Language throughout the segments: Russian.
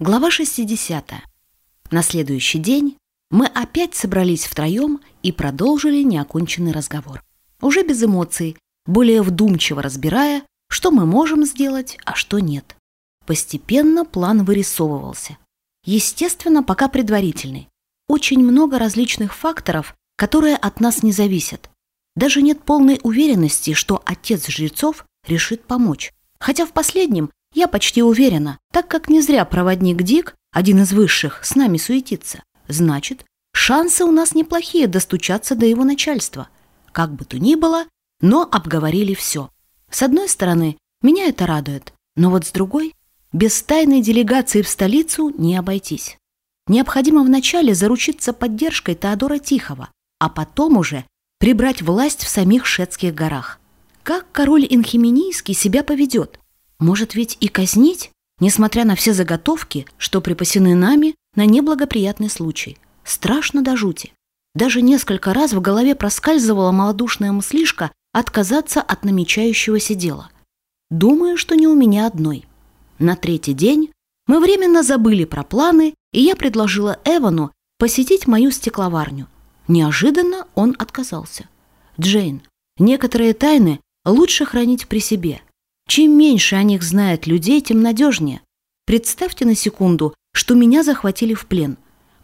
Глава 60. На следующий день мы опять собрались втроем и продолжили неоконченный разговор. Уже без эмоций, более вдумчиво разбирая, что мы можем сделать, а что нет. Постепенно план вырисовывался. Естественно, пока предварительный. Очень много различных факторов, которые от нас не зависят. Даже нет полной уверенности, что отец жрецов решит помочь. Хотя в последнем я почти уверена, так как не зря проводник Дик, один из высших, с нами суетится. Значит, шансы у нас неплохие достучаться до его начальства. Как бы то ни было, но обговорили все. С одной стороны, меня это радует, но вот с другой, без тайной делегации в столицу не обойтись. Необходимо вначале заручиться поддержкой Теодора Тихого, а потом уже прибрать власть в самих Шетских горах. Как король Инхименийский себя поведет? Может ведь и казнить, несмотря на все заготовки, что припасены нами на неблагоприятный случай. Страшно до жути. Даже несколько раз в голове проскальзывала малодушная мыслишка отказаться от намечающегося дела. Думаю, что не у меня одной. На третий день мы временно забыли про планы, и я предложила Эвану посетить мою стекловарню. Неожиданно он отказался. «Джейн, некоторые тайны лучше хранить при себе. Чем меньше о них знает людей, тем надежнее. Представьте на секунду, что меня захватили в плен.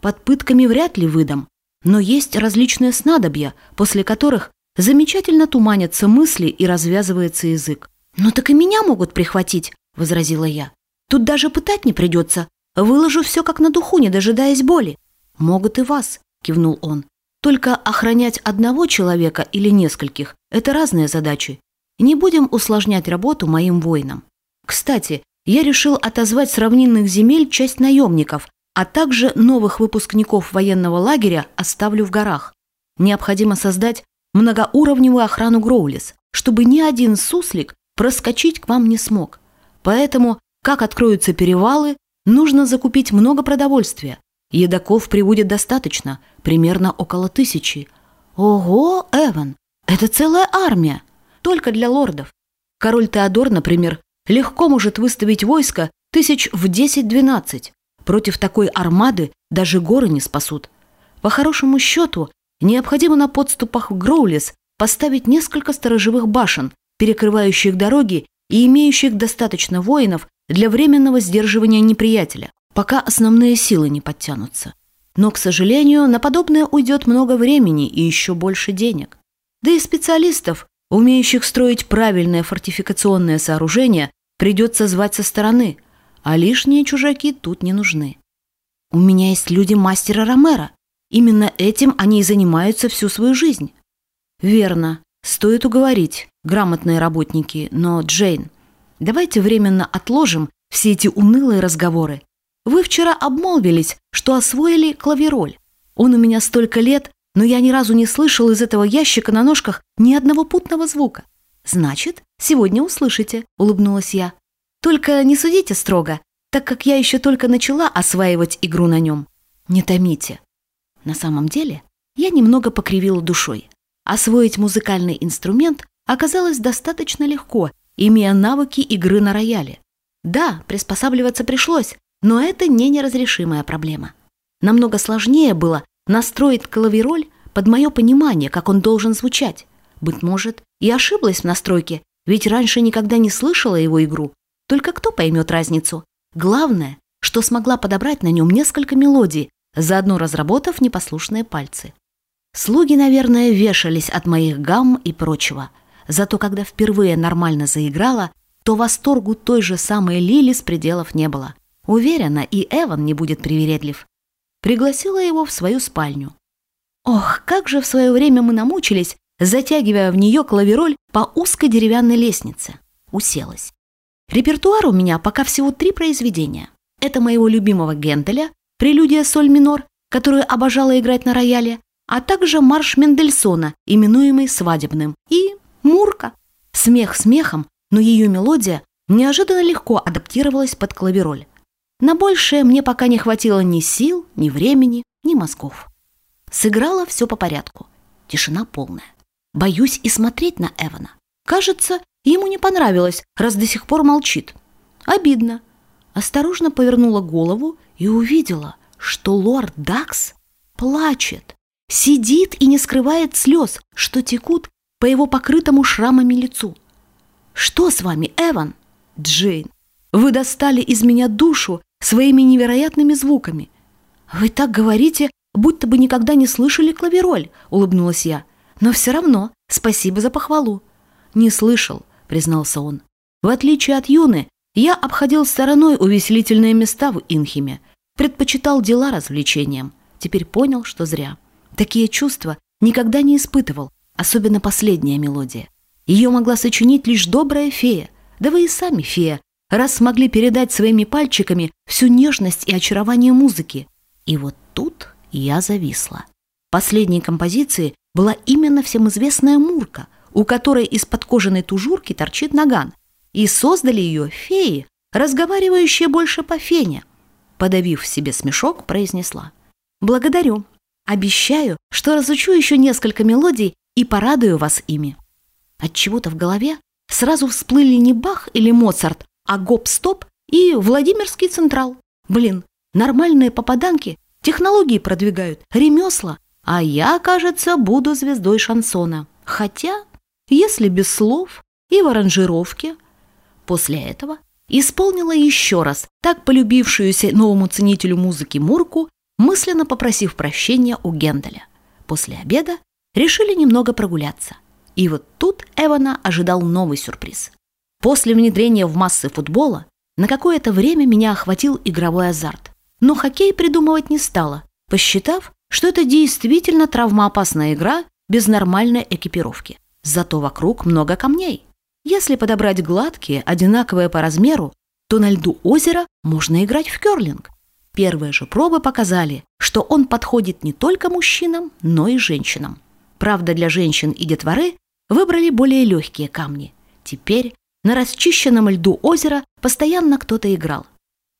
Под пытками вряд ли выдам, но есть различные снадобья, после которых замечательно туманятся мысли и развязывается язык. «Ну так и меня могут прихватить», — возразила я. «Тут даже пытать не придется. Выложу все как на духу, не дожидаясь боли». «Могут и вас», — кивнул он. «Только охранять одного человека или нескольких — это разные задачи. Не будем усложнять работу моим воинам. Кстати, я решил отозвать с равнинных земель часть наемников, а также новых выпускников военного лагеря оставлю в горах. Необходимо создать многоуровневую охрану Гроулис, чтобы ни один суслик проскочить к вам не смог. Поэтому, как откроются перевалы, нужно закупить много продовольствия. Едоков прибудет достаточно, примерно около тысячи. Ого, Эван, это целая армия! Только для лордов. Король Теодор, например, легко может выставить войско тысяч в 10-12. Против такой армады даже горы не спасут. По хорошему счету, необходимо на подступах в Гроулис поставить несколько сторожевых башен, перекрывающих дороги и имеющих достаточно воинов для временного сдерживания неприятеля, пока основные силы не подтянутся. Но, к сожалению, на подобное уйдет много времени и еще больше денег. Да и специалистов Умеющих строить правильное фортификационное сооружение придется звать со стороны, а лишние чужаки тут не нужны. У меня есть люди мастера Ромера. Именно этим они и занимаются всю свою жизнь. Верно, стоит уговорить, грамотные работники, но, Джейн, давайте временно отложим все эти унылые разговоры. Вы вчера обмолвились, что освоили клавироль. Он у меня столько лет, но я ни разу не слышал из этого ящика на ножках ни одного путного звука. «Значит, сегодня услышите», — улыбнулась я. «Только не судите строго, так как я еще только начала осваивать игру на нем. Не томите». На самом деле, я немного покривила душой. Освоить музыкальный инструмент оказалось достаточно легко, имея навыки игры на рояле. Да, приспосабливаться пришлось, но это не неразрешимая проблема. Намного сложнее было настроить клавироль под мое понимание, как он должен звучать. Быть может, и ошиблась в настройке, ведь раньше никогда не слышала его игру. Только кто поймет разницу? Главное, что смогла подобрать на нем несколько мелодий, заодно разработав непослушные пальцы. Слуги, наверное, вешались от моих гамм и прочего. Зато когда впервые нормально заиграла, то восторгу той же самой Лили с пределов не было. Уверена, и Эван не будет привередлив пригласила его в свою спальню. Ох, как же в свое время мы намучились, затягивая в нее клавироль по узкой деревянной лестнице. Уселась. Репертуар у меня пока всего три произведения. Это моего любимого Генделя, прелюдия соль минор, которую обожала играть на рояле, а также марш Мендельсона, именуемый свадебным, и Мурка. Смех смехом, но ее мелодия неожиданно легко адаптировалась под клавироль. На большее мне пока не хватило ни сил, ни времени, ни мозгов. Сыграла все по порядку. Тишина полная. Боюсь и смотреть на Эвана. Кажется, ему не понравилось, раз до сих пор молчит. Обидно. осторожно повернула голову и увидела, что лорд Дакс плачет, сидит и не скрывает слез, что текут по его покрытому шрамами лицу. «Что с вами, Эван?» «Джейн, вы достали из меня душу своими невероятными звуками. Вы так говорите, будто бы никогда не слышали клавироль», — улыбнулась я. «Но все равно спасибо за похвалу». «Не слышал», — признался он. «В отличие от Юны, я обходил стороной увеселительные места в Инхиме, предпочитал дела развлечениям. Теперь понял, что зря. Такие чувства никогда не испытывал, особенно последняя мелодия. Ее могла сочинить лишь добрая фея, да вы и сами фея, раз смогли передать своими пальчиками всю нежность и очарование музыки. И вот тут я зависла. Последней композиции была именно всем известная Мурка, у которой из-под кожаной тужурки торчит наган, и создали ее феи, разговаривающие больше по фене. Подавив в себе смешок, произнесла. «Благодарю. Обещаю, что разучу еще несколько мелодий и порадую вас ими». От чего то в голове сразу всплыли не Бах или Моцарт, а Гоп-Стоп и Владимирский Централ. Блин, нормальные попаданки технологии продвигают, ремесла, а я, кажется, буду звездой шансона. Хотя, если без слов и в аранжировке – После этого исполнила еще раз так полюбившуюся новому ценителю музыки Мурку, мысленно попросив прощения у Генделя. После обеда решили немного прогуляться. И вот тут Эвана ожидал новый сюрприз. После внедрения в массы футбола на какое-то время меня охватил игровой азарт. Но хоккей придумывать не стала, посчитав, что это действительно травмоопасная игра без нормальной экипировки. Зато вокруг много камней. Если подобрать гладкие, одинаковые по размеру, то на льду озера можно играть в керлинг. Первые же пробы показали, что он подходит не только мужчинам, но и женщинам. Правда, для женщин и детворы выбрали более легкие камни. Теперь на расчищенном льду озера постоянно кто-то играл.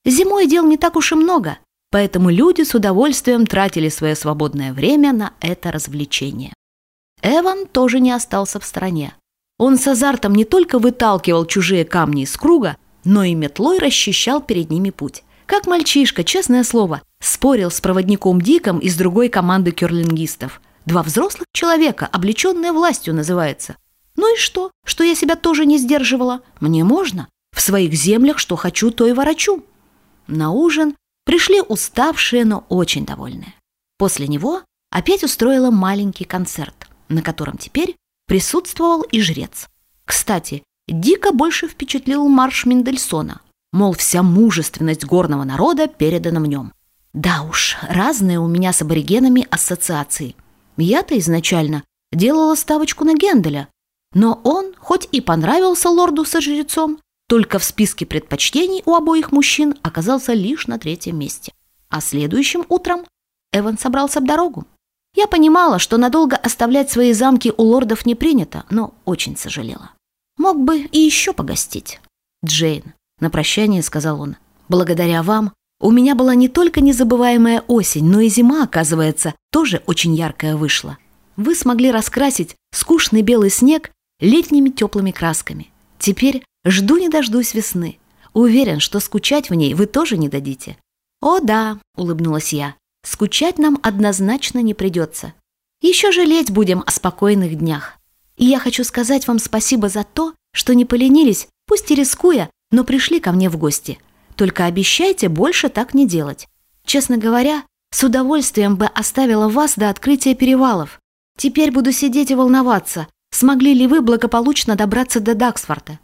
Зимой дел не так уж и много, поэтому люди с удовольствием тратили свое свободное время на это развлечение. Эван тоже не остался в стороне. Он с азартом не только выталкивал чужие камни из круга, но и метлой расчищал перед ними путь. Как мальчишка, честное слово, спорил с проводником Диком из другой команды керлингистов. Два взрослых человека, облеченные властью, называется. Ну и что, что я себя тоже не сдерживала? Мне можно. В своих землях что хочу, то и ворочу. На ужин пришли уставшие, но очень довольные. После него опять устроила маленький концерт, на котором теперь присутствовал и жрец. Кстати, дико больше впечатлил марш Мендельсона, мол, вся мужественность горного народа передана в нем. Да уж, разные у меня с аборигенами ассоциации. Я-то изначально делала ставочку на Генделя, но он, хоть и понравился лорду со жрецом, только в списке предпочтений у обоих мужчин оказался лишь на третьем месте. А следующим утром Эван собрался в дорогу. Я понимала, что надолго оставлять свои замки у лордов не принято, но очень сожалела. Мог бы и еще погостить. Джейн, на прощание сказал он, благодаря вам у меня была не только незабываемая осень, но и зима, оказывается, тоже очень яркая вышла. Вы смогли раскрасить скучный белый снег летними теплыми красками. Теперь жду не дождусь весны. Уверен, что скучать в ней вы тоже не дадите. «О да», — улыбнулась я, скучать нам однозначно не придется. Еще жалеть будем о спокойных днях. И я хочу сказать вам спасибо за то, что не поленились, пусть и рискуя, но пришли ко мне в гости. Только обещайте больше так не делать. Честно говоря, с удовольствием бы оставила вас до открытия перевалов. Теперь буду сидеть и волноваться, смогли ли вы благополучно добраться до Даксфорта.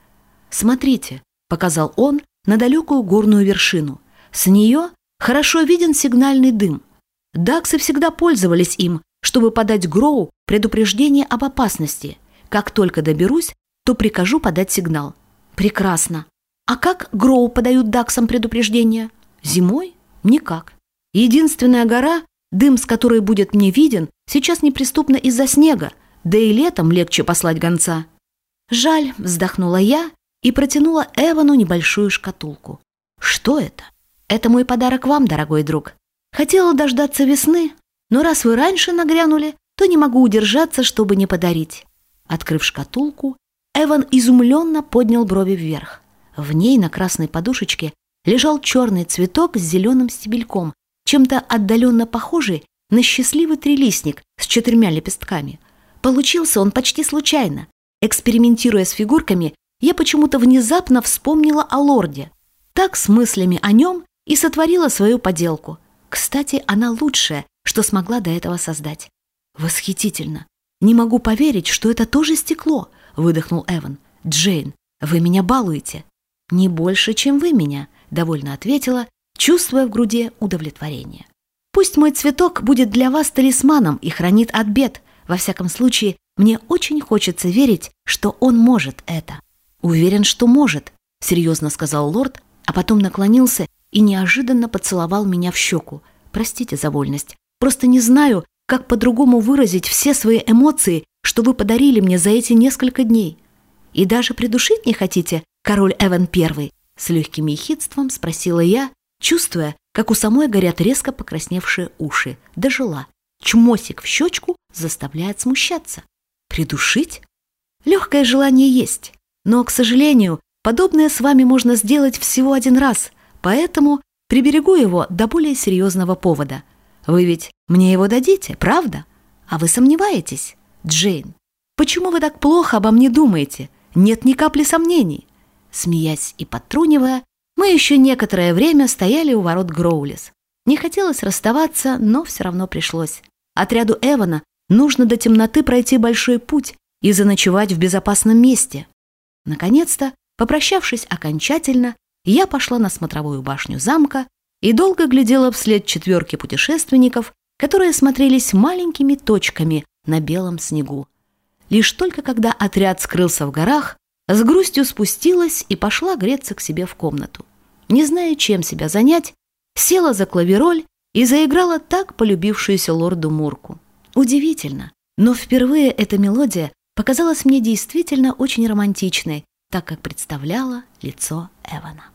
Смотрите, показал он на далекую горную вершину. С нее хорошо виден сигнальный дым. Даксы всегда пользовались им, чтобы подать Гроу предупреждение об опасности. Как только доберусь, то прикажу подать сигнал. Прекрасно. А как Гроу подают Даксам предупреждение? Зимой? Никак. Единственная гора, дым с которой будет мне виден, сейчас неприступна из-за снега, да и летом легче послать гонца. Жаль, вздохнула я и протянула Эвану небольшую шкатулку. Что это? Это мой подарок вам, дорогой друг. Хотела дождаться весны, но раз вы раньше нагрянули, то не могу удержаться, чтобы не подарить». Открыв шкатулку, Эван изумленно поднял брови вверх. В ней на красной подушечке лежал черный цветок с зеленым стебельком, чем-то отдаленно похожий на счастливый трилистник с четырьмя лепестками. Получился он почти случайно. Экспериментируя с фигурками, я почему-то внезапно вспомнила о лорде. Так с мыслями о нем и сотворила свою поделку. Кстати, она лучшая, что смогла до этого создать. Восхитительно. Не могу поверить, что это тоже стекло, выдохнул Эван. Джейн, вы меня балуете. Не больше, чем вы меня, довольно ответила, чувствуя в груди удовлетворение. Пусть мой цветок будет для вас талисманом и хранит от бед. Во всяком случае, мне очень хочется верить, что он может это. Уверен, что может, серьезно сказал лорд, а потом наклонился и неожиданно поцеловал меня в щеку. Простите за вольность. Просто не знаю, как по-другому выразить все свои эмоции, что вы подарили мне за эти несколько дней. И даже придушить не хотите, король Эван Первый? С легким ехидством спросила я, чувствуя, как у самой горят резко покрасневшие уши. Дожила. Чмосик в щечку заставляет смущаться. Придушить? Легкое желание есть. Но, к сожалению, подобное с вами можно сделать всего один раз, поэтому приберегу его до более серьезного повода. Вы ведь мне его дадите, правда? А вы сомневаетесь, Джейн? Почему вы так плохо обо мне думаете? Нет ни капли сомнений. Смеясь и подтрунивая, мы еще некоторое время стояли у ворот Гроулис. Не хотелось расставаться, но все равно пришлось. Отряду Эвана нужно до темноты пройти большой путь и заночевать в безопасном месте. Наконец-то, попрощавшись окончательно, я пошла на смотровую башню замка и долго глядела вслед четверки путешественников, которые смотрелись маленькими точками на белом снегу. Лишь только когда отряд скрылся в горах, с грустью спустилась и пошла греться к себе в комнату. Не зная, чем себя занять, села за клавироль и заиграла так полюбившуюся лорду Мурку. Удивительно, но впервые эта мелодия показалась мне действительно очень романтичной, так как представляла лицо Эвана.